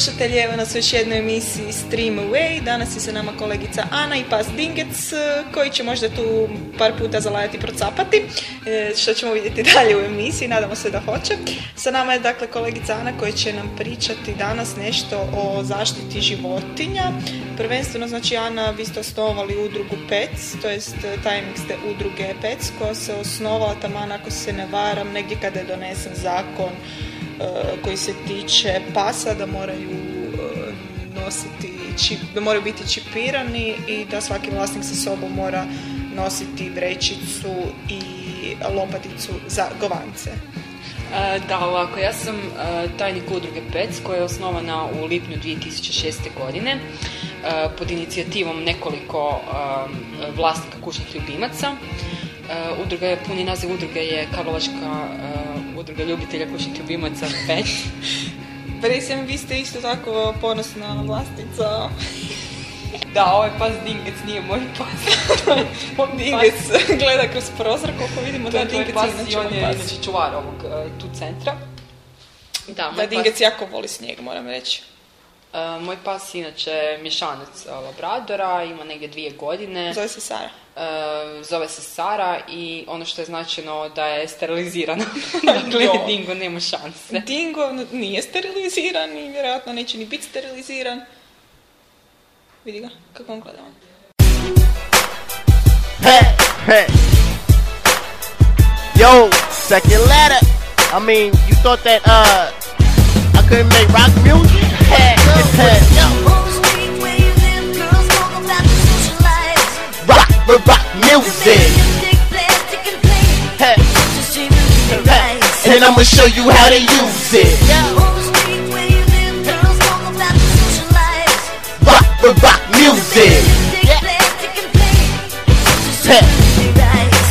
Slušatelji, evo nas još jednoj emisiji Stream Away. Danas je sa nama kolegica Ana i pas Dingec, eh, koji će možda tu par puta zalajati procapati, eh, što ćemo vidjeti dalje u emisiji, nadamo se da hoće. Sa nama je dakle kolegica Ana koja će nam pričati danas nešto o zaštiti životinja. Prvenstveno, znači Ana, vi ste osnovali udrugu PEC, to jest eh, tajnik ste udruge PEC, koja se osnovala taman ako se ne varam, negdje kada je donesen zakon E, koji se tiče pasa da moraju e, nositi čip, da moraju biti čipirani i da svaki vlasnik sa sobom mora nositi vrećicu i lopaticu za govance. E, Da, ovako, ja sam tajnik udruge PEC koja je osnovana u lipnju 2006. godine pod inicijativom nekoliko vlasnika kućnih ljubimaca. Udruga je, puni naziv udruge je Karlovačka udruga ljubitelja kućnih ljubimaca PEC. Presjem, vi ste isto tako ponosna vlasnica Da, ovaj pas Dingec nije moj pas. Dingec gleda kroz prozor, koliko vidimo da je Dingec pas inače i on je inače čuvar ovog e, tu centra. Da, Da, pas- Dingec jako voli snijeg, moram reći. E, moj pas inače je mješanac e, labradora, ima negdje dvije godine. Zove se Sara. E, zove se Sara i ono što je značajno da je sterilizirana. dakle, Jo. Dingo nema šanse. Dingo nije steriliziran i vjerojatno neće ni biti steriliziran. Vidi ga, kako on gleda on. Hey, hey. Yo, second letter. I mean, you thought that uh I couldn't make rock music? Hey, hey. Rock, rock, rock music. And I'ma show you how to use it. Rock, rock, rock music. Hey.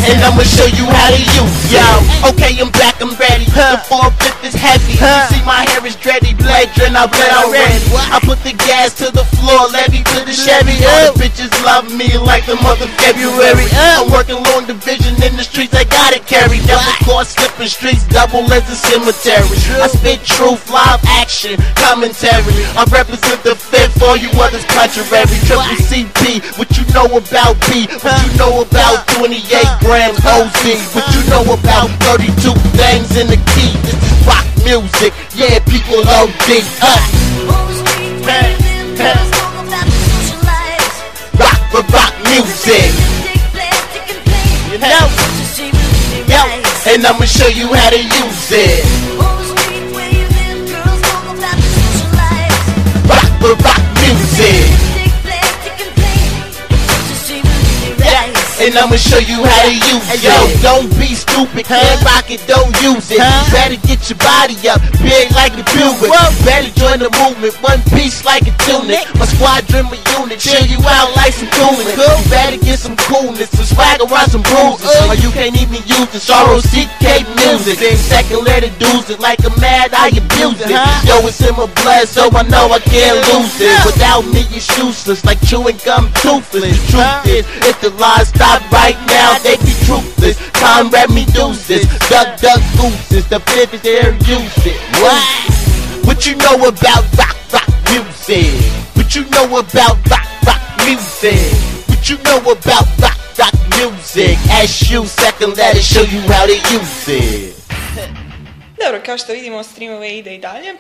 And I'ma show you how to use. Yo, okay, I'm back, I'm ready. The 4-5 is heavy. You see my hair is dready, blood and I bled already. I put the gas to the floor, levy to the Chevy. All the bitches love me like the month of February. I'm working long division in the streets, I gotta carry. Double course, slipping streets, double as a cemetery. I spit truth, live action, commentary. I represent the fifth, all you others contrary. Triple CP, what you know about B, what you know about 28 what you know about 32 things in the key. This is rock music, yeah, people OD. Rock for rock music. Yo, and I'ma show you how to use it. Rock for rock music, and I'ma show you how to use it. Yo, don't be stupid. Can't rock it, don't use it. Better get your body up, big like the Buick. Better join the movement, one piece like a tunic. My squadron, my unit, chill you out like some coolness. You better get some coolness, some swag around some bruises. Or you can't even use the sorrow CK music. Then second letter dudes it like a mad, I abuse it. Yo, it's in my blood, so I know I can't lose it. Without me, it's useless, like chewing gum toothless. The truth is, if the lies stop right now, they be truthless. Comrade me deuces, duck, duck, gooses. The fifth is there, use it. What? What you know about rock, rock music? What you know about rock, rock music? What you know about rock, rock music? Ask you second letter, show you how to use it. Dobro, kao što vidimo, streamove ide i dalje.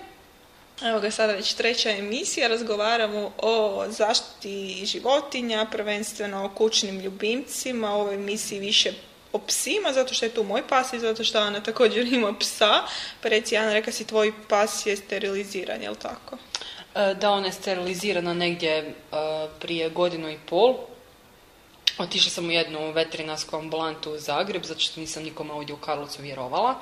Evo ga sada već treća emisija, razgovaramo o zaštiti životinja, prvenstveno o kućnim ljubimcima, u ovoj emisiji više o psima, zato što je tu moj pas i zato što Ana također ima psa. Pa reci, Ana, reka si tvoj pas je steriliziran, jel tako? E, Da, ona je sterilizirana negdje e, prije godinu i pol. Otišla sam u jednu veterinarsku ambulantu u Zagreb, zato što nisam nikome ovdje u Karlovcu vjerovala.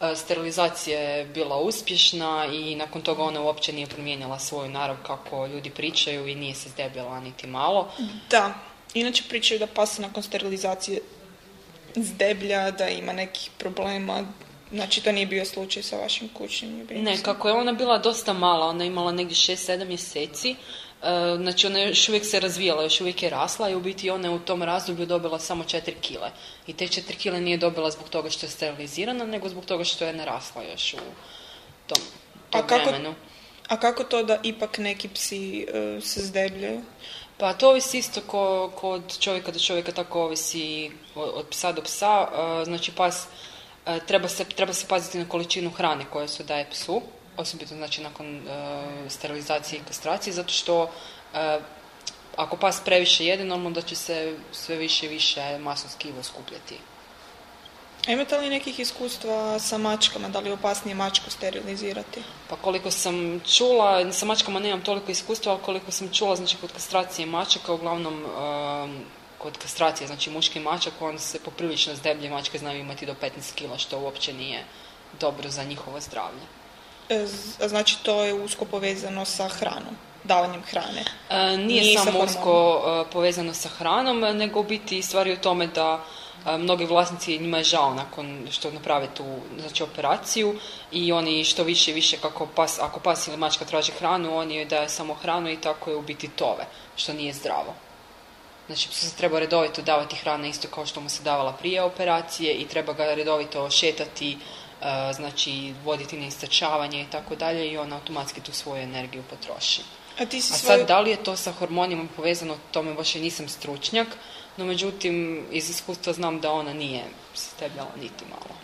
E, Sterilizacija je bila uspješna i nakon toga ona uopće nije promijenila svoju narav kako ljudi pričaju i nije se zdebljala niti malo. Da. Inače pričaju da pas nakon sterilizacije zdeblja, da ima nekih problema. Znači, to nije bio slučaj sa vašim kućnim ljubimcem. Ne, kako je ona bila dosta mala, ona je imala negdje 6-7 mjeseci, e, znači ona je još uvijek se razvijala, još uvijek je rasla i u biti ona je u tom razdoblju dobila samo 4 kile. I te 4 kile nije dobila zbog toga što je sterilizirana, nego zbog toga što je narasla još u tom, tom A kako- vremenu. A kako to da ipak neki psi e, se zdebljaju? Pa to ovisi isto ko, kod čovjeka do čovjeka, tako ovisi od, od psa do psa. E, Znači pas, e, treba se, treba se paziti na količinu hrane koje se daje psu, osobito znači nakon e, sterilizacije i kastracije, zato što ako pas previše jede, normalno da će se sve više i više masno skivo skupljati. A imate li nekih iskustva sa mačkama? Da li je opasnije mačku sterilizirati? Pa koliko sam čula, sa mačkama nemam toliko iskustva, ali koliko sam čula, znači kod kastracije mačaka, uglavnom um, kod kastracije, znači muški mačak, on se poprilično zdeblje, mačke znaju imati do 15 kila, što uopće nije dobro za njihovo zdravlje. E, znači to je usko povezano sa hranom, davanjem hrane. E, nije, Nije sa samo usko e, povezano sa hranom, nego biti stvari u tome da mnogi vlasnici njima je žao nakon što naprave tu znači, operaciju i oni što više i više kako pas, ako pas ili mačka traži hranu, oni joj daje samo hranu i tako je u biti tove, što nije zdravo. Znači, psu se treba redovito davati hrana isto kao što mu se davala prije operacije i treba ga redovito šetati, znači voditi na istračavanje i tako dalje i on automatski tu svoju energiju potroši. A ti si A svoju... sad, da li je to sa hormonima povezano, tome baš i nisam stručnjak, no međutim, iz iskustva znam da ona nije stebljala niti malo.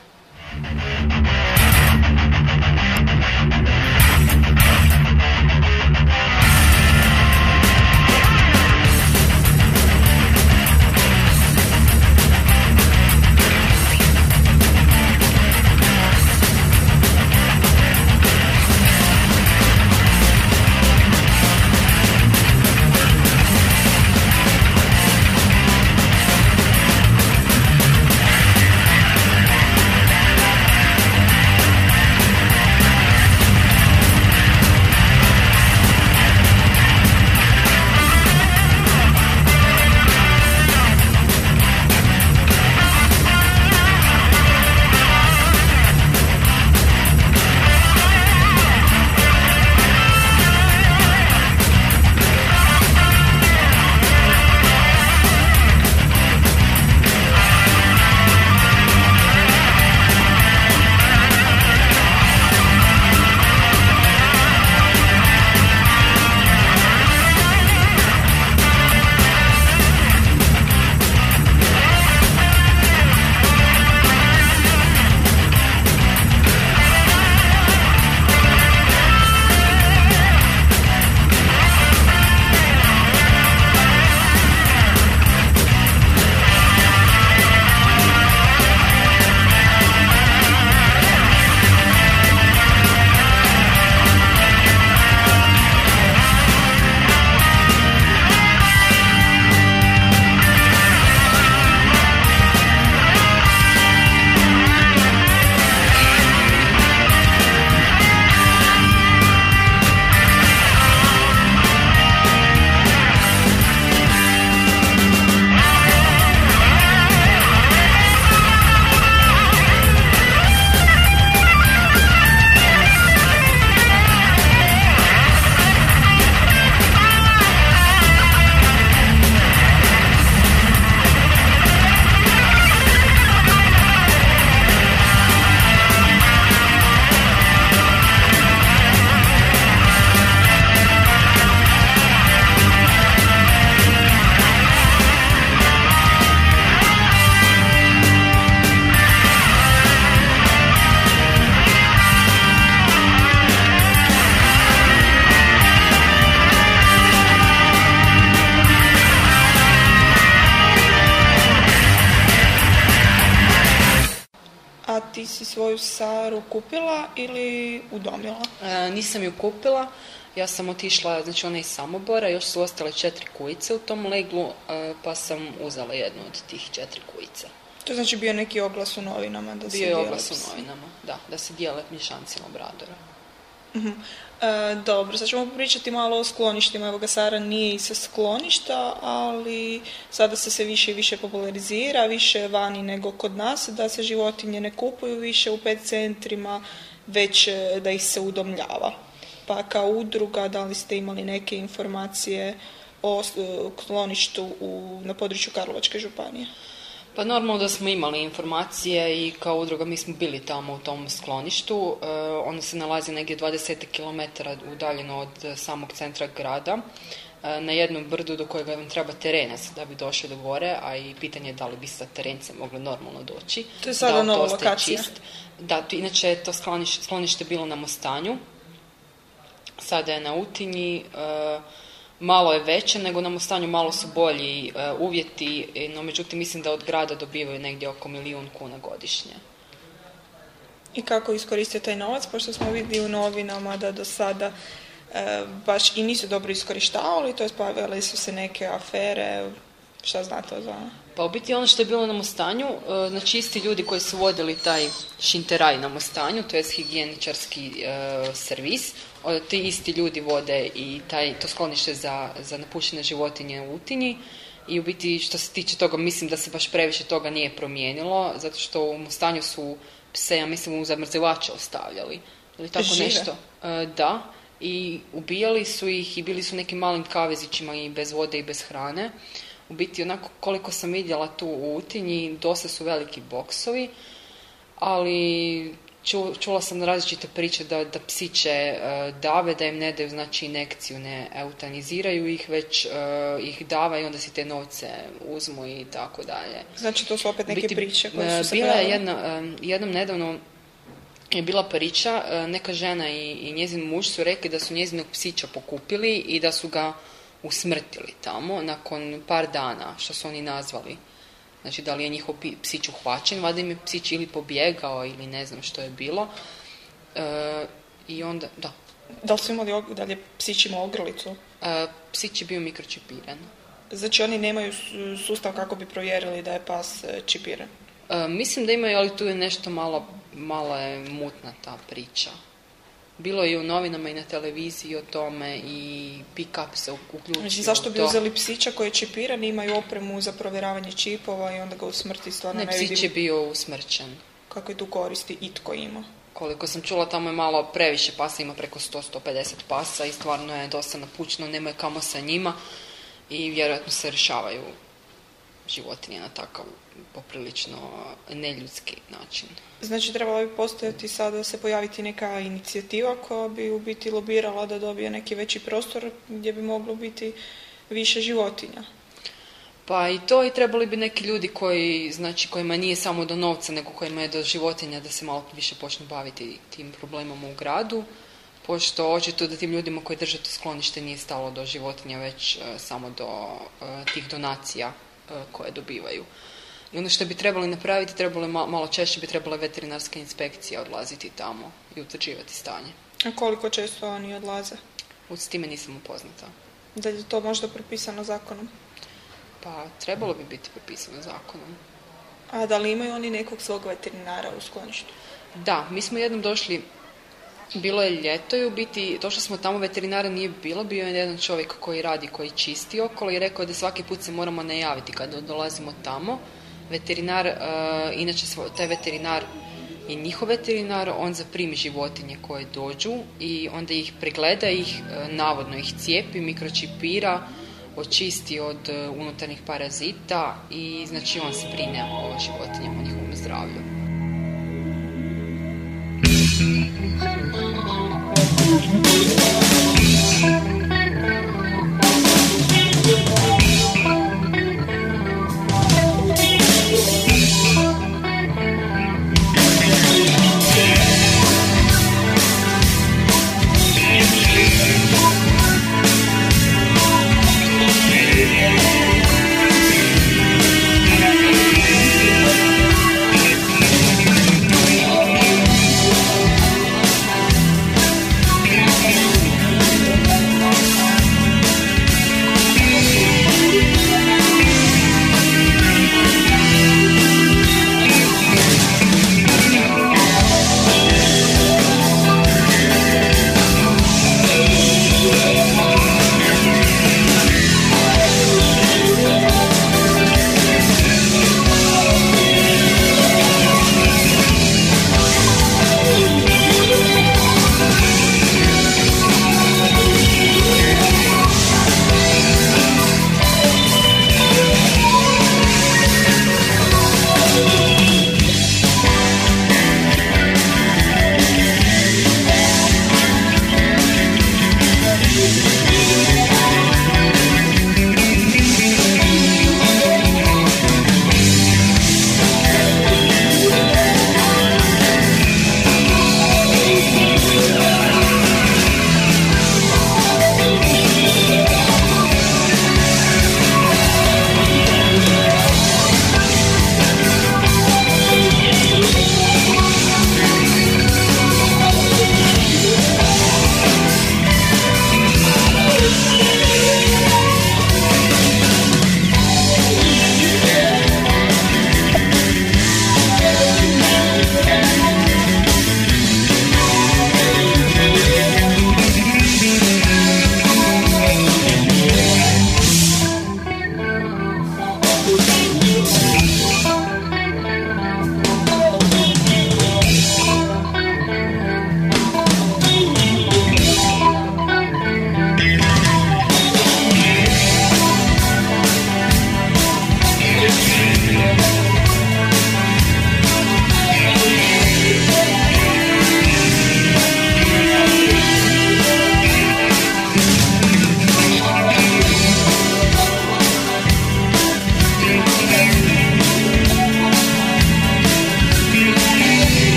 Kupila ili udomila? E, nisam ju kupila, ja sam otišla, znači ona je iz Samobora, još su ostale četiri kujice u tom leglu, e, pa sam uzela jednu od tih četiri kujice. To znači bio neki oglas u novinama da se Bio je dijele oglas u novinama, da, da se dijele mješanci labradora. Mhm. E, dobro, sad ćemo pričati malo o skloništima. Evo ga, Sara nije sa skloništa, ali sada se sve više i više popularizira, više vani nego kod nas, da se životinje ne kupuju više u pet centrima, već e, da ih se udomljava. Pa kao udruga, da li ste imali neke informacije o e, skloništu u, na području Karlovačke županije? Pa normalno da smo imali informacije i kao udruga mi smo bili tamo u tom skloništu. E, ono se nalazi negdje 20 km udaljeno od samog centra grada. e, na jednom brdu do kojega vam treba terenac da bi došli do gore, a i pitanje je da li bi sa terence mogli normalno doći. To je sada nova lokacija. čist. Da, to, inače je to sklonište, sklonište bilo na Mostanju, sada je na Utinji, e, malo je veće nego na Mostanju, malo su bolji e, uvjeti, e, no međutim mislim da od grada dobivaju negdje oko milijun kuna godišnje. I kako iskoristiti taj novac, pošto smo vidjeli u novinama da do sada e, baš i nisu dobro iskorištavali, to je pojavile su se neke afere, šta znate o tome? Pa u biti ono što je bilo na Mostanju, e, znači isti ljudi koji su vodili taj šinteraj na Mostanju, to je higijeničarski e, servis, ti isti ljudi vode i taj, to sklonište za, za napuštene životinje u Utinji i u biti što se tiče toga mislim da se baš previše toga nije promijenilo, zato što u Mostanju su pse, ja mislim, u zamrzivače ostavljali ili tako Žive? nešto. E, da, i ubijali su ih i bili su nekim malim kavezićima i bez vode i bez hrane. U biti, onako koliko sam vidjela tu u Utinji, dosta su veliki boksovi, ali ču- čula sam različite priče da, da psiće e, dave, da im ne daju znači inekciju, ne eutaniziraju ih, već e, ih dava i onda si te novce uzmu i tako dalje. Znači to su opet neke Biti, priče koje e, su se Bila je jedna, e, jednom nedavno je bila priča, e, neka žena i, i njezin muž su rekli da su njezinog psića pokupili i da su ga usmrtili tamo nakon par dana, što su oni nazvali. Znači, da li je njihov psić uhvaćen, valjda im je psić ili pobjegao ili ne znam što je bilo. E, I onda, da, Da li su imali, da li je psić imao ogrlicu? e, psić je bio mikročipiran. Znači oni nemaju su- sustav kako bi provjerili da je pas e, čipiran. E, mislim da imaju, ali tu je nešto malo, malo je mutna ta priča. Bilo je i u novinama i na televiziji o tome i pick-up se uključio Znači, u zašto bi uzeli psića koji je čipiran, imaju opremu za provjeravanje čipova i onda ga usmrti, stvarno Ne, ne, psić je vidim bio usmrćen. kakve tu koristi itko ima. Koliko sam čula, tamo je malo previše pasa, ima preko 100-150 pasa i stvarno je dosta napućeno, nema kamo sa njima i vjerojatno se rješavaju životinje na takav poprilično neljudski način. Znači, trebala bi postojati sada se pojaviti neka inicijativa koja bi u biti lobirala da dobije neki veći prostor gdje bi moglo biti više životinja. Pa i to i trebali bi neki ljudi koji, znači, kojima nije samo do novca, nego kojima je do životinja da se malo više počnu baviti tim problemom u gradu, pošto očito da tim ljudima koji drže to sklonište nije stalo do životinja, već e, samo do e, tih donacija koje dobivaju. I ono što bi trebali napraviti, trebali ma- malo češće bi trebale veterinarske inspekcije odlaziti tamo i utvrđivati stanje. A koliko često oni odlaze? S time nisam upoznata. Da li je to možda propisano zakonom? Pa trebalo bi biti propisano zakonom. A da li imaju oni nekog svog veterinara u skloništu? Da, mi smo jednom došli, bilo je ljeto i u biti došli smo tamo, veterinara nije bilo, bio je jedan čovjek koji radi, koji čisti okolo i rekao da svaki put se moramo najaviti kada dolazimo tamo. Veterinar, e, inače taj veterinar je njihov veterinar, on zaprimi životinje koje dođu i onda ih pregleda, ih e, navodno ih cijepi, mikročipira, očisti od e, unutarnjih parazita i znači on se brine o životinjama, o njihovom zdravlju. Thank you.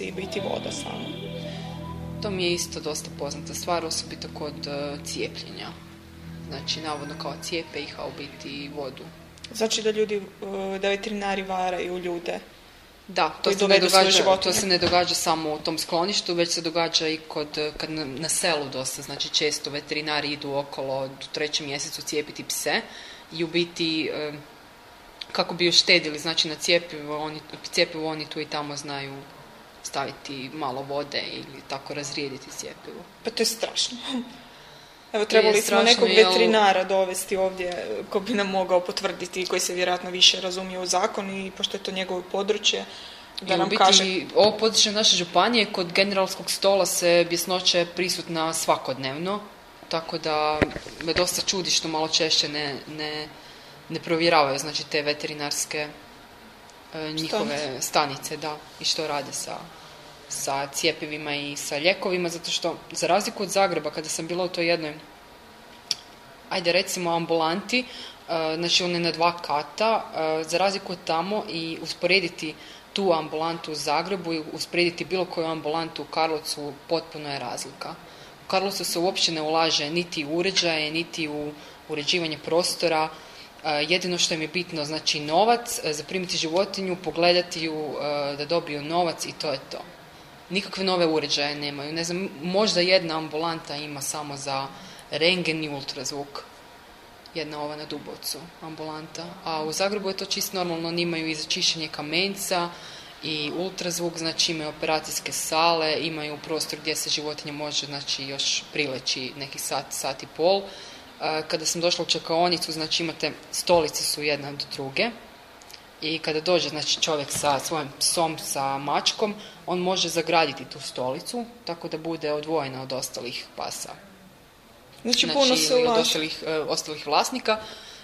Injekciji biti voda samo? To mi je isto dosta poznata stvar, osobito kod e, cijepljenja. Znači, navodno kao cijepe ih, a u biti vodu. Znači da ljudi, e, da veterinari varaju ljude. Da, to se, ne događa, to se ne događa samo u tom skloništu, već se događa i kod, e, kad na, na selu dosta, znači često veterinari idu okolo u trećem mjesecu cijepiti pse i u biti kako bi uštedili znači na cijepivo, oni, cijepivo oni tu i tamo znaju staviti malo vode ili tako razrijediti cijepivo. Pa to je strašno. Evo, trebali smo nekog jel- veterinara dovesti ovdje e, ko bi nam mogao potvrditi, koji se vjerojatno više razumije u zakon i pošto je to njegovo područje, da I nam biti, kaže ovo područje naše županije, kod generalskog stola se bjesnoća je prisutna svakodnevno, tako da me dosta čudi što malo češće ne, ne, ne provjeravaju znači te veterinarske njihove stanice, da, i što rade sa, sa cijepivima i sa ljekovima, zato što za razliku od Zagreba, kada sam bila u toj jednoj ajde recimo ambulanti, e, znači one na dva kata, e, za razliku od tamo i usporediti tu ambulantu u Zagrebu i usporediti bilo koju ambulantu u Karlovcu potpuno je razlika. U Karlovcu se uopće ne ulaže niti u uređaje, niti u uređivanje prostora. E, Jedino što im je bitno, znači novac, e, zaprimiti životinju, pogledati ju, e, da dobiju novac i to je to. Nikakve nove uređaje nemaju. Ne znam, možda jedna ambulanta ima samo za rengen i ultrazvuk. Jedna ova na Dubovcu ambulanta. A u Zagrebu je to čisto normalno, oni imaju i za čišćenje kamenca i ultrazvuk, znači imaju operacijske sale, imaju prostor gdje se životinja može znači, još prileći neki sat, sat i pol. E, Kada sam došla u čekaonicu, znači imate, stolice su jedna do druge, i kada dođe znači, čovjek sa svojim psom, sa mačkom, on može zagraditi tu stolicu, tako da bude odvojena od ostalih pasa. Znači, puno se ili od ulaže. ostalih, e, ostalih vlasnika.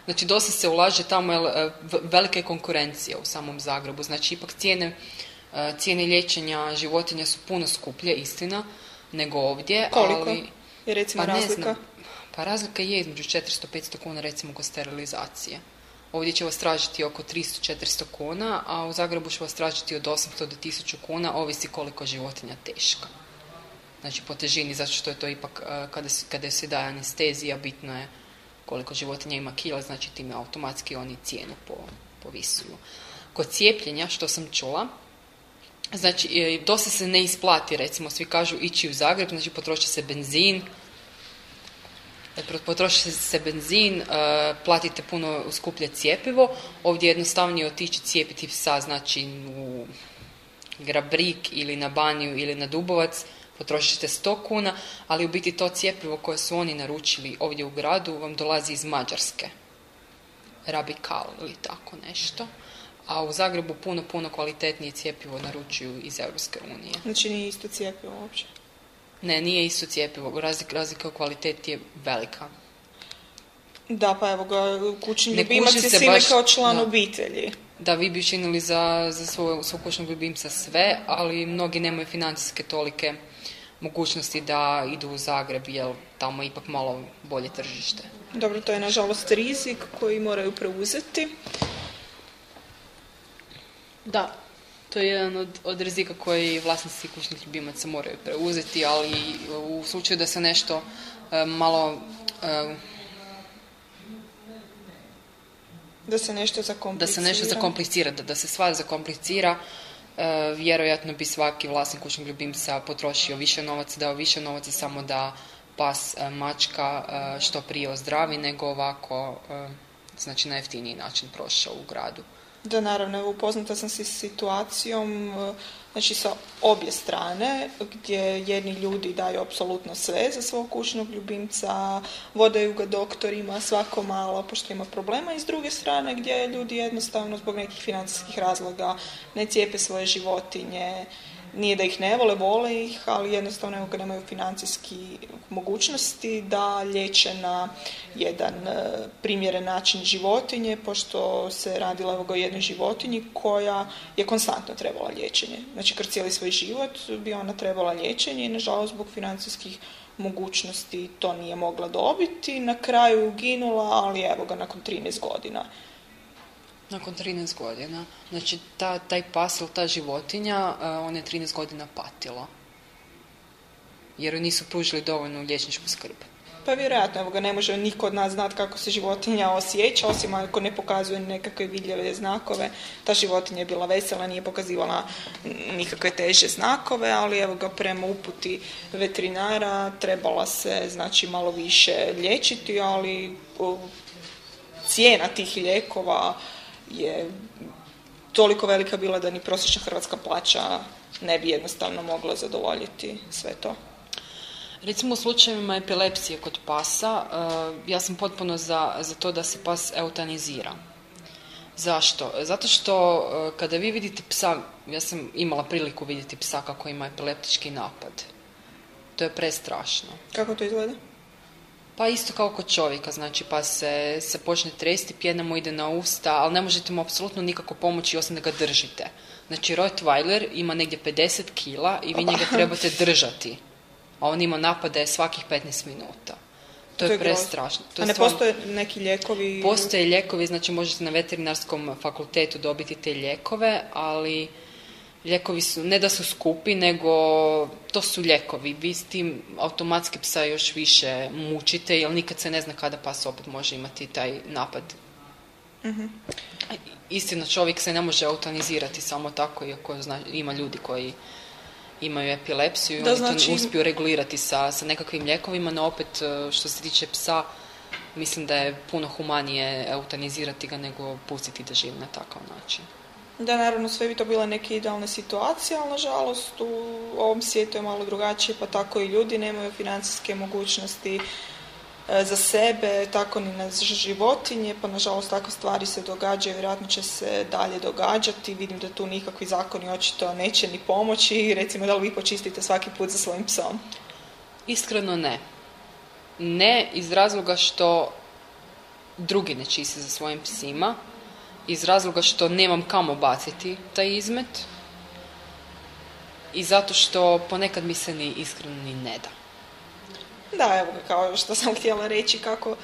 Znači, dosta se ulaže tamo, jer e, velika je konkurencija u samom Zagrebu. Znači, ipak cijene, cijene liječenja životinja su puno skuplje, istina, nego ovdje. Koliko Ali, je recimo pa ne razlika? znam. Pa razlika je između 400-500 kuna recimo kod sterilizacije. Ovdje će vas tražiti oko 300-400 kuna, a u Zagrebu će vas tražiti od 800 do 1000 kuna, ovisi koliko životinja teška. Znači po težini, zato što je to ipak, e, kada, kada se daje anestezija, bitno je koliko životinja ima kila, znači time automatski oni cijenu po, povisuju. Kod cijepljenja, što sam čula, znači e, dosta se ne isplati, recimo, svi kažu ići u Zagreb, znači potroši se benzin, potroši se benzin, e, platite puno skuplje cijepivo, ovdje je jednostavnije otići cijepiti psa, znači u Grabrik ili na Baniju ili na Dubovac, potrošite 100 kuna, ali u biti to cijepivo koje su oni naručili ovdje u gradu vam dolazi iz Mađarske. Rabikal ili tako nešto. A u Zagrebu puno, puno kvalitetnije cijepivo naručuju iz Europske unije. Znači nije isto cijepivo uopće. Ne, nije isto cijepivo. Razlika, razlika u kvaliteti je velika. Da, pa evo ga, kućni Ne ljubimac je sine baš- kao član da. obitelji. Da, vi bi učinili za, za svog, svog kućnog ljubimca sve, ali mnogi nemaju financijske tolike mogućnosti da idu u Zagreb, jer tamo je ipak malo bolje tržište. Dobro, to je nažalost rizik koji moraju preuzeti. Da, to je jedan od, od rizika koji vlasnici kućnih ljubimaca moraju preuzeti, ali u slučaju da se nešto e, malo e, Da se nešto da zakomplicira. se nešto zakomplicira, da, da se stvar zakomplicira, e, vjerojatno bi svaki vlasnik kućnog ljubimca potrošio više novaca, dao više novaca samo da pas, e, mačka e, što prije ozdravi, nego ovako e, znači na jeftiniji način prošao u gradu. Da, naravno, upoznata sam se s situacijom, e, znači sa obje strane, gdje jedni ljudi daju apsolutno sve za svog kućnog ljubimca, vodaju ga doktorima svako malo pošto ima problema i s druge strane gdje ljudi jednostavno zbog nekih financijskih razloga ne cijepe svoje životinje, nije da ih ne vole, vole ih, ali jednostavno ga nemaju financijski mogućnosti da liječe na jedan e, primjeren način životinje, pošto se radila o jednoj životinji koja je konstantno trebala liječenje. Znači, kroz cijeli svoj život bi ona trebala liječenje i nažalost zbog financijskih mogućnosti to nije mogla dobiti. Na kraju uginula, ali evo ga nakon 13 godina. Nakon 13 godina. Znači, ta, taj pas ili ta životinja, uh, on je 13 godina patila. Jer nisu pružili dovoljnu liječničku skrb. Pa vjerojatno, evo ga, ne može niko od nas znati kako se životinja osjeća, osim ako ne pokazuje nekakve vidljive znakove. Ta životinja je bila vesela, nije pokazivala nikakve teže znakove, ali evo ga, prema uputi veterinara trebala se, znači, malo više liječiti, ali cijena tih lijekova je toliko velika bila da ni prosječna hrvatska plaća ne bi jednostavno mogla zadovoljiti sve to. Recimo u slučajevima epilepsije kod pasa, uh, ja sam potpuno za, za to da se pas eutanizira. Zašto? Zato što uh, kada vi vidite psa, ja sam imala priliku vidjeti psa kako ima epileptički napad. To je prestrašno. Kako to izgleda? Pa isto kao kod čovjeka, znači pa se, se počne tresti, pjena mu ide na usta, ali ne možete mu apsolutno nikako pomoći osim da ga držite. Znači Rottweiler ima negdje 50 kila i vi njega trebate držati. A on ima napade svakih 15 minuta. To, je, je prestrašno. To A ne stvarno- postoje neki lijekovi? Postoje lijekovi, znači možete na veterinarskom fakultetu dobiti te lijekove, ali lijekovi su, ne da su skupi, nego to su lijekovi. Vi s tim automatski psa još više mučite, jer nikad se ne zna kada pas opet može imati taj napad. Istina, čovjek se ne može eutanizirati samo tako, iako zna, ima ljudi koji imaju epilepsiju i oni znači- to uspiju regulirati sa, sa nekakvim lijekovima, no opet e, što se tiče psa, mislim da je puno humanije eutanizirati ga nego pustiti da živi na takav način. Da, naravno, sve bi to bile neke idealne situacije, ali nažalost u ovom svijetu je malo drugačije, pa tako i ljudi nemaju financijske mogućnosti e, za sebe, tako ni na životinje, pa nažalost takve stvari se događaju, vjerojatno će se dalje događati. Vidim da tu nikakvi zakoni očito neće ni pomoći. Recimo, da li vi počistite svaki put za svojim psom? Iskreno ne. Ne iz razloga što drugi ne čiste za svojim psima, iz razloga što nemam kamo baciti taj izmet i zato što ponekad mi se ni iskreno ni ne da. Da, evo kao što sam htjela reći, kako...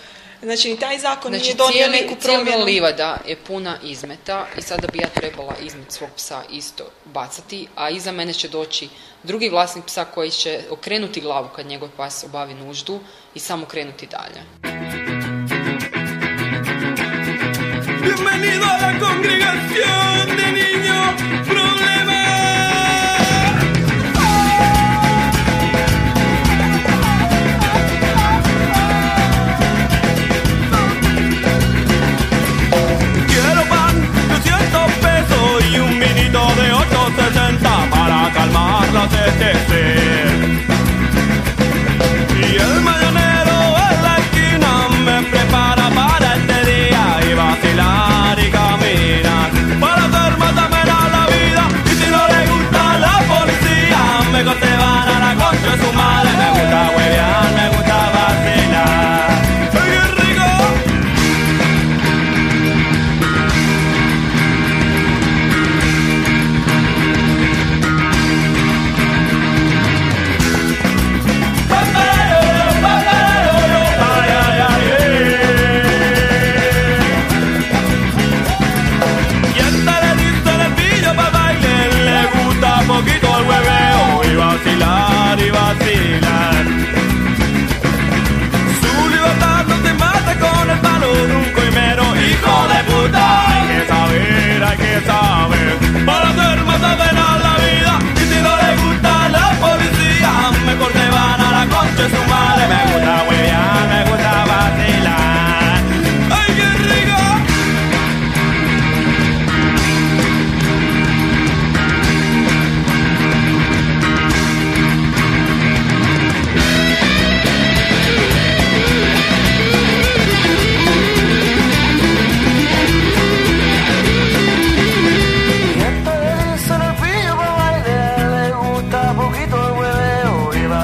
Znači, ni taj zakon Znači, nije donio cijeli, neku cijela promjenu. livada je puna izmeta i sada bi ja trebala izmet svog psa isto bacati, a iza mene će doći drugi vlasnik psa koji će okrenuti glavu kad njegov pas obavi nuždu i samo krenuti dalje. Bienvenido a la congregación de niños problemas. Quiero pan, 200 pesos y un vinito de 8.60 para calmar la TTC.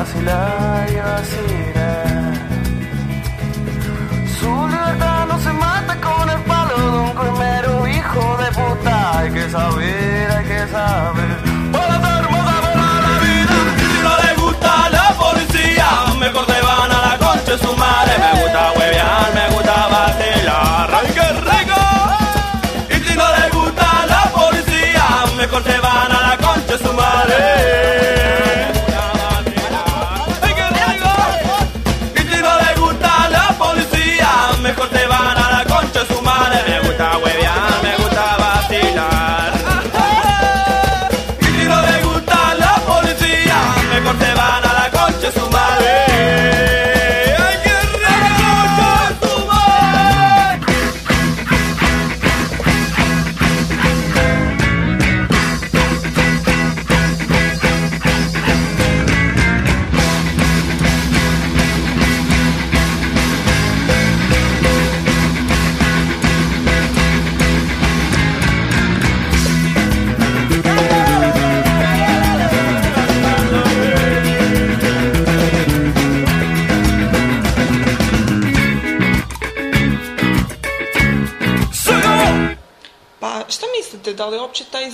vacilar y vacilar.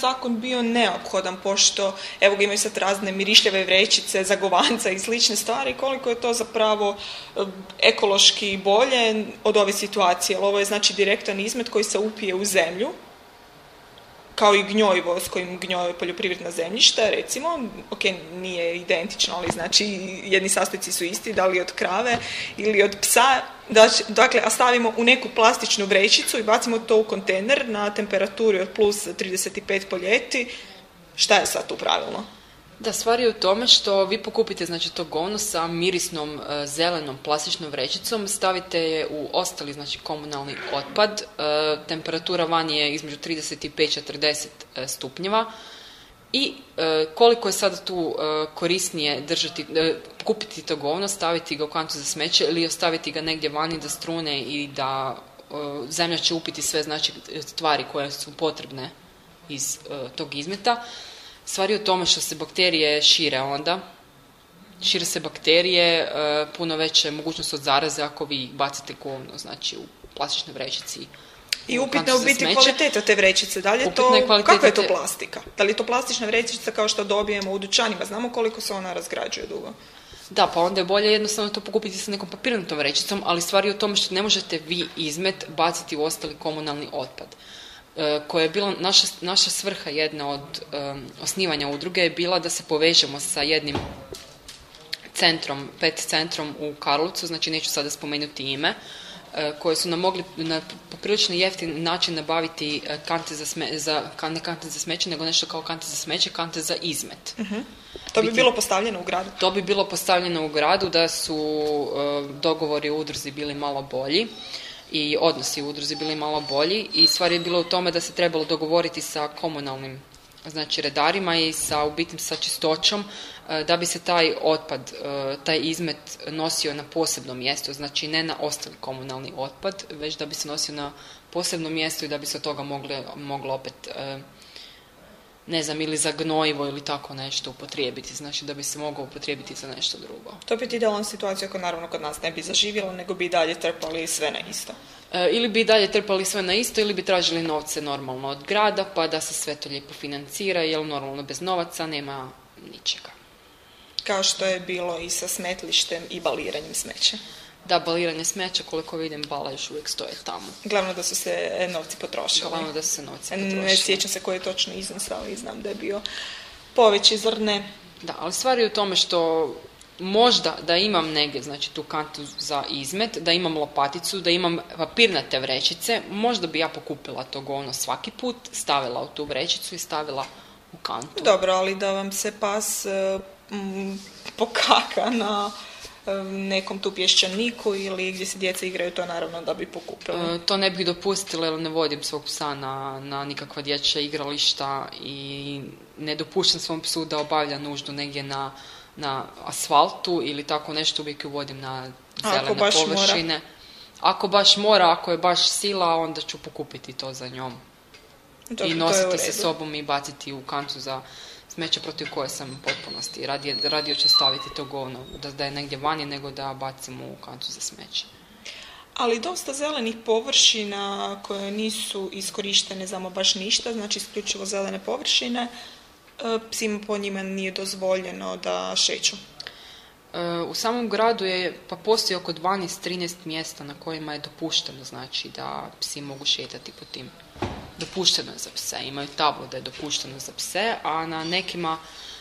Zakon bio neophodan, pošto evo ga imaju sad razne mirišljave vrećice, zagovanca i slične stvari, koliko je to zapravo e, ekološki bolje od ove situacije, ovo je znači direktan izmet koji se upije u zemlju, kao i gnjojivo s kojim gnjoje poljoprivredna zemljišta, recimo, ok, nije identično, ali znači jedni sastojci su isti, da li od krave ili od psa, dakle, a stavimo u neku plastičnu vrećicu i bacimo to u kontejner na temperaturi od plus 35 po ljeti, šta je sad tu pravilno? Da, stvar je u tome što vi pokupite znači, to govno sa mirisnom e, zelenom plastičnom vrećicom, stavite je u ostali znači, komunalni otpad, e, temperatura van je između 35 i 40 e, stupnjeva. I koliko je sada tu korisnije držati, kupiti to govno, staviti ga u kantu za smeće ili ostaviti ga negdje vani da strune i da zemlja će upiti sve znači, stvari koje su potrebne iz tog izmeta Stvar je u tome što se bakterije šire onda. Šire se bakterije, e, puno veće mogućnost od zaraze ako vi bacite govno, znači u plastičnoj vrećici. I upitna u biti kvaliteta te vrećice. Da li je to, kakva je to plastika? Da li je to plastična vrećica kao što dobijemo u dućanima? Znamo koliko se ona razgrađuje dugo. Da, pa onda je bolje jednostavno to pokupiti sa nekom papirnatom vrećicom, ali stvar je u tome što ne možete vi izmet baciti u ostali komunalni otpad. E, koja je bila naša, naša svrha jedna od osnivanja udruge je bila da se povežemo sa jednim centrom, pet centrom u Karlovcu, znači neću sada spomenuti ime, e, koje su nam mogli na poprilično jeftin način nabaviti kante za, sme, za ne kante za smeće, nego nešto kao kante za smeće, kante za izmet. uh To bi bilo postavljeno u gradu? To bi bilo postavljeno u gradu da su dogovori u udruzi bili malo bolji i odnosi u udruzi bili malo bolji i stvar je bilo u tome da se trebalo dogovoriti sa komunalnim znači redarima i sa u sa čistoćom e, da bi se taj otpad, e, taj izmet nosio na posebno mjesto, znači ne na ostali komunalni otpad, već da bi se nosio na posebno mjesto i da bi se od toga moglo opet e, ne znam, ili za gnojivo ili tako nešto upotrijebiti, znači da bi se mogao upotrijebiti za nešto drugo. To bi idealna situacija ako naravno kod nas ne bi zaživjelo, nego bi i dalje trpali sve na isto. E, ili bi i dalje trpali sve na isto, ili bi tražili novce normalno od grada, pa da se sve to lijepo financira, jer normalno bez novaca nema ničega. Kao što je bilo i sa smetlištem i baliranjem smeća da baliranje smeća, koliko vidim, bala još uvijek stoje tamo. Glavno da su se e, novci potrošili. Glavno da su se novci potrošili. Ne sjećam se koji je točno iznos, ali znam da je bio poveći zrne. Da, ali stvar je u tome što možda da imam negdje, znači tu kantu za izmet, da imam lopaticu, da imam papirnate vrećice, možda bi ja pokupila to govno svaki put, stavila u tu vrećicu i stavila u kantu. Dobro, ali da vam se pas e, pokaka na nekom tu pješčaniku ili gdje se djeca igraju, to naravno da bi pokupili. E, to ne bih dopustila jer ne vodim svog psa na, na nikakva dječja igrališta i ne dopuštam svom psu da obavlja nuždu negdje na, na asfaltu ili tako nešto uvijek ju vodim na zelene površine. Ako baš mora, ako je baš sila, onda ću pokupiti to za njom. I nositi se sobom i baciti u kancu za smeće protiv koje sam u potpunosti. Radio, radio ću staviti to govno, da, da je negdje vani nego da bacimo u kancu za smeće. Ali dosta zelenih površina koje nisu iskorištene za baš ništa, znači isključivo zelene površine, e, psima po njima nije dozvoljeno da šeću. E, u samom gradu je, pa postoji oko 12-13 mjesta na kojima je dopušteno, znači da psi mogu šetati po tim dopušteno je za pse, imaju tablo da je dopušteno za pse, a na nekima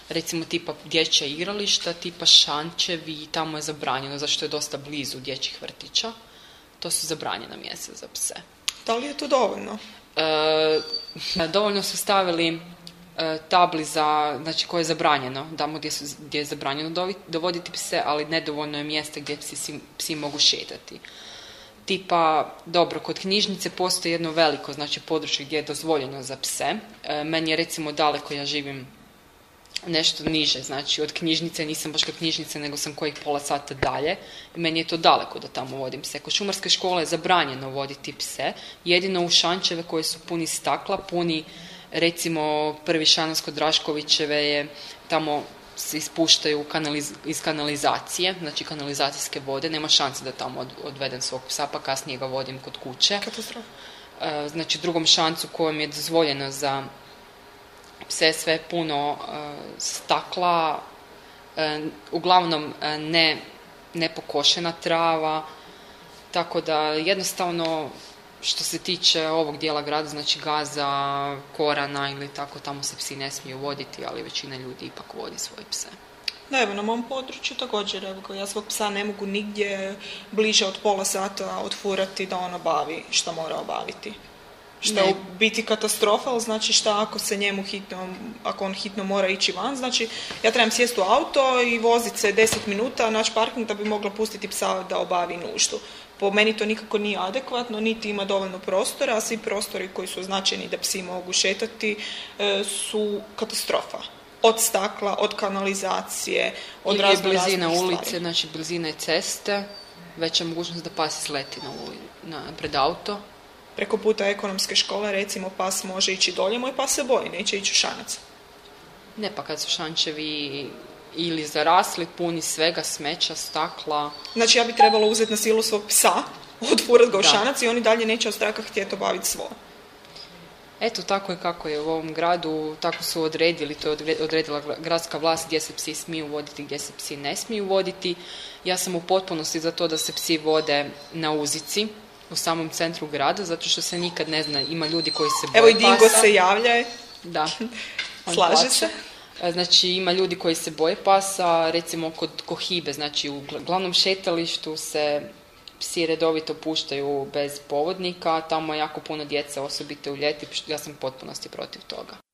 recimo tipa dječja igrališta, tipa šančevi, tamo je zabranjeno, zašto je dosta blizu dječjih vrtića. To su zabranjena mjesta za pse. Da li je to dovoljno? E, dovoljno su stavili e, tabli za, znači koje je zabranjeno, damo gdje, su, gdje je zabranjeno dovoditi pse, ali nedovoljno je mjesta gdje psi, psi mogu šetati tipa, dobro, kod knjižnice postoji jedno veliko, znači područje gdje je dozvoljeno za pse. E, meni je recimo daleko, ja živim nešto niže, znači od knjižnice, nisam baš kod knjižnice, nego sam kojih pola sata dalje. Meni je to daleko da tamo vodim pse. Kod šumarske škole je zabranjeno voditi pse, jedino u šančeve koje su puni stakla, puni recimo prvi šanac kod Draškovićeve je tamo se ispuštaju iz kanalizacije, znači kanalizacijske vode, nema šanse da tamo od, odvedem svog psa, pa kasnije ga vodim kod kuće. Katastrofa. e, znači drugom šancu kojom je dozvoljeno za pse sve puno e, stakla, e, uglavnom ne nepokošena trava, tako da jednostavno što se tiče ovog dijela grada, znači Gaza, Korana ili tako, tamo se psi ne smiju voditi, ali većina ljudi ipak vodi svoje pse. Da, evo, na mom području također, evo, ja svog psa ne mogu nigdje bliže od pola sata odfurati da on obavi što mora obaviti. Što je u biti katastrofa, ali znači šta ako se njemu hitno, ako on hitno mora ići van, znači ja trebam sjesti u auto i voziti se 10 minuta, naći parking da bi mogla pustiti psa da obavi nuždu. Po meni to nikako nije adekvatno, niti ima dovoljno prostora, a svi prostori koji su označeni da psi mogu šetati e, su katastrofa. Od stakla, od kanalizacije, od razno blizina ulice, stvari. znači blizina je ceste, veća mogućnost da pas sleti na, uli, na pred auto. Preko puta ekonomske škole, recimo, pas može ići dolje, moj pas se boji, neće ići u šanac. Ne pa kad su šančevi ili zarasli, puni svega, smeća, stakla. Znači ja bi trebala uzeti na silu svog psa, odfurat ga u šanac i oni dalje neće od straha htjeti obaviti svoje. Eto, tako je kako je u ovom gradu, tako su odredili, to je odre- odredila gra- gradska vlast gdje se psi smiju voditi, gdje se psi ne smiju voditi. Ja sam u potpunosti za to da se psi vode na uzici u samom centru grada, zato što se nikad ne zna, ima ljudi koji se boje Evo i Dingo pasa. se javlja, Da. On Slaže se. Znači ima ljudi koji se boje pasa, recimo kod kohibe, znači u gl- glavnom šetalištu se psi redovito puštaju bez povodnika, tamo je jako puno djece, osobito u ljeti, ja sam potpunosti protiv toga.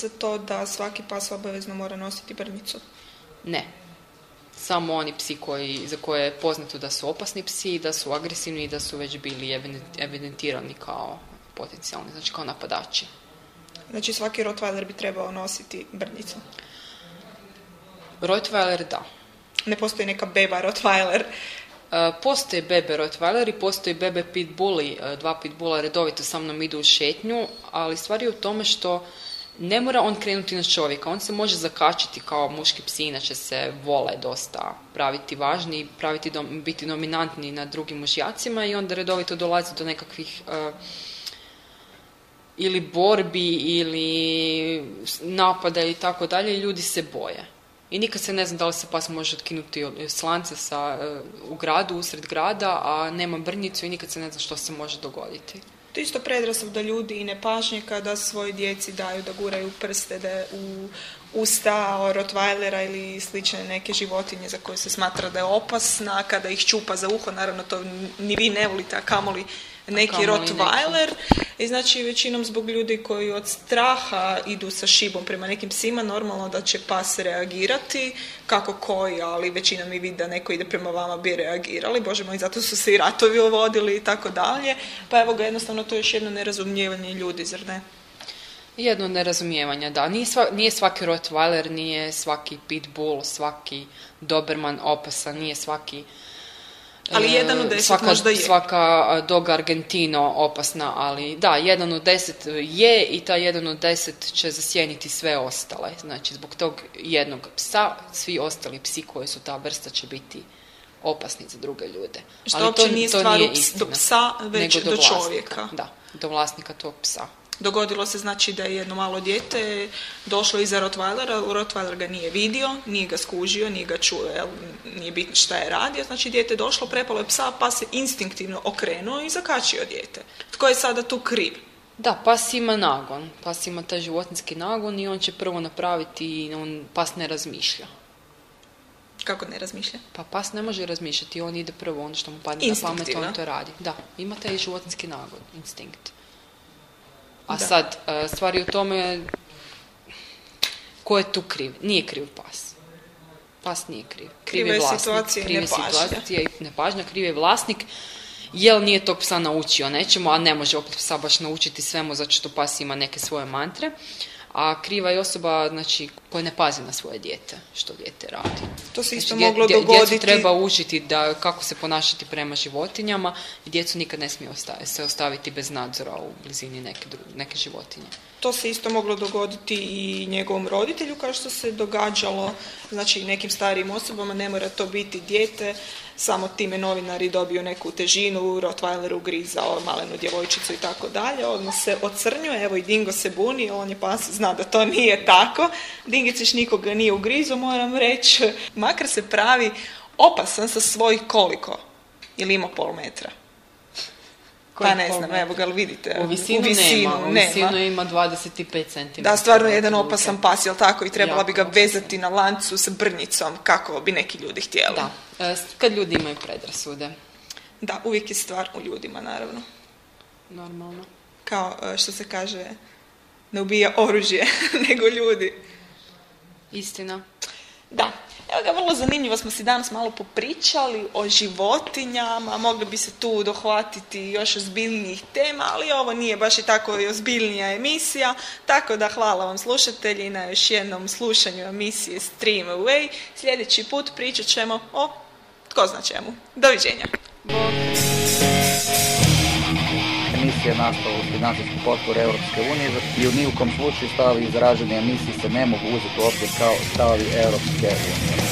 Za to da svaki pas obavezno mora nositi brnicu? Ne. Samo oni psi koji, za koje je poznato da su opasni psi, da su agresivni i da su već bili eviden- evidentirani kao potencijalni, znači kao napadači. Znači svaki Rottweiler bi trebao nositi brnicu. Rottweiler da. Ne postoji neka beba Rottweiler. E, Postoje bebe Rottweiler i postoji bebe Pitbulli. E, Dva Pitbulla redovito sa mnom idu u šetnju, ali stvar je u tome što ne mora on krenuti na čovjeka. On se može zakačiti kao muški psi, inače se vole dosta praviti važni, praviti dom- biti dominantni nad drugim mužjacima i onda redovito dolazi do nekakvih e, ili borbi ili napada i tako dalje i ljudi se boje. I nikad se ne zna da li se pas može otkinuti slance sa, e, u gradu, usred grada, a nema brnjicu i nikad se ne zna što se može dogoditi. To isto predrasud ljudi i nepažnje kada svojoj djeci daju da guraju prste da u usta Rottweilera ili slične neke životinje za koje se smatra da je opasna, kada ih čupa za uho, naravno to ni vi ne volite, a kamoli neki Rottweiler. I znači većinom zbog ljudi koji od straha idu sa šibom prema nekim psima, normalno da će pas reagirati, kako koji, ali većina mi vidi da neko ide prema vama bi reagirali, bože moj, zato su se i ratovi ovodili i tako dalje. Pa evo ga, jednostavno to je još jedno nerazumijevanje ljudi, zar ne? Jedno nerazumijevanje, da. Nije, sva- nije svaki Rottweiler, nije svaki Pitbull, svaki Doberman opasan, nije svaki... Ali e, jedan u deset svaka, možda je. Svaka e, dog Argentino opasna, ali da, jedan od deset je i taj jedan od deset će zasjeniti sve ostale. Znači, zbog tog jednog psa, svi ostali psi koji su ta vrsta će biti opasni za druge ljude. Što Ali to- nije to stvar nije ps- do istina. psa, već do vlasnika. čovjeka. Da, do vlasnika tog psa. Dogodilo se znači da je jedno malo dijete došlo iza Rottweilera, Rottweiler ga nije vidio, nije ga skužio, nije ga čuo, jel, nije bitno šta je radio, znači dijete je došlo, prepalo je psa, pa se instinktivno okrenuo i zakačio dijete. Tko je sada tu kriv? Da, pas ima nagon. Pas ima taj životinski nagon i on će prvo napraviti i on, pas ne razmišlja. Kako ne razmišlja? Pa pas ne može razmišljati, on ide prvo ono što mu padne na pamet, on to radi. Da, ima taj životinski nagon, instinkt. A Da. sad, e, stvar je u tome ko je tu kriv. Nije kriv pas. Pas nije kriv. Kriv je vlasnik. situacija Kriv je situacija i nepažnja, kriv je vlasnik. Jel nije tog psa naučio nečemu, a ne može opet psa baš naučiti svemu zato što pas ima neke svoje mantre. A kriva je osoba znači, koja ne pazi na svoje dijete, što dijete radi. To se isto Znači, moglo dje- dogoditi. Djecu treba učiti da kako se ponašati prema životinjama i djecu nikad ne smije osta- se ostaviti bez nadzora u blizini neke, neke životinje. To se isto moglo dogoditi i njegovom roditelju kao što se događalo znači nekim starijim osobama, ne mora to biti dijete, samo time novinari dobiju neku težinu, Rottweiler ugrizao malenu djevojčicu i tako dalje, odmah se ocrnjuje, evo i Dingo se buni, on je pas, zna da to nije tako, Dingicić nikoga nije ugrizo, moram reći, makar se pravi opasan sa svojih koliko, ili ima pol metra. Pa ne pol znam, evo ga, ali vidite. U visinu, nema, u visinu ima 25 cm. Da, stvarno je jedan opasan pas, jel tako? I trebala Jako bi ga vezati na lancu sa brnjicom, kako bi neki ljudi htjeli. Da, e, kad ljudi imaju predrasude, Da, uvijek je stvar u ljudima, naravno. normalno. Kao e, što se kaže, ne ubija oružje, nego ljudi. Istina. Da, evo ga, vrlo zanimljivo smo si danas malo popričali o životinjama, mogli bi se tu dohvatiti još ozbiljnijih tema, ali ovo nije baš i tako i ozbiljnija emisija, tako da hvala vam slušatelji na još jednom slušanju emisije Stream Away. Sljedeći put pričat ćemo o tko zna čemu. Doviđenja. Emisija nastala uz financijsku potporu Europske unije i u ni u kom slučaju stavovi izraženi emisiji se ne mogu uzeti u obzir kao stavovi Europske unije.